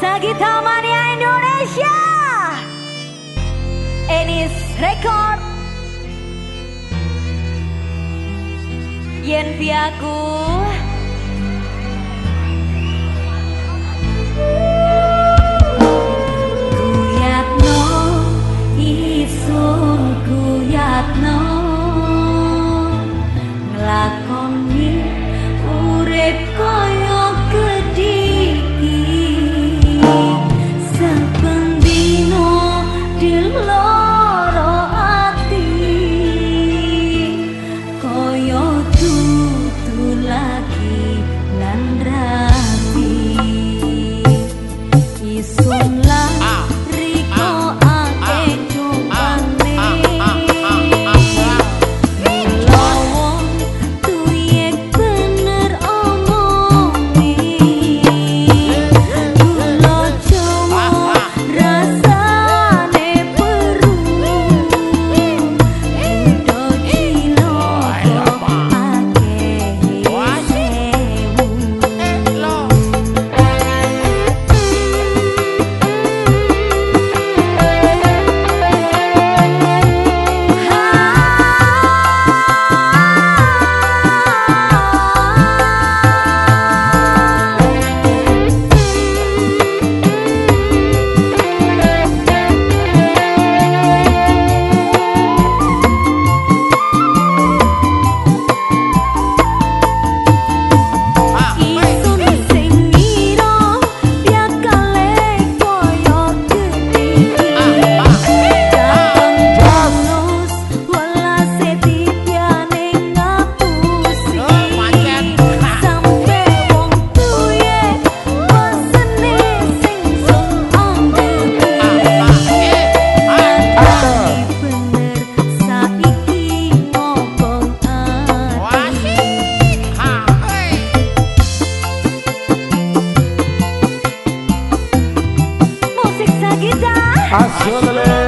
Sagita Mania Indonesia. Enis Record Yen Piaku Son Haciéndole.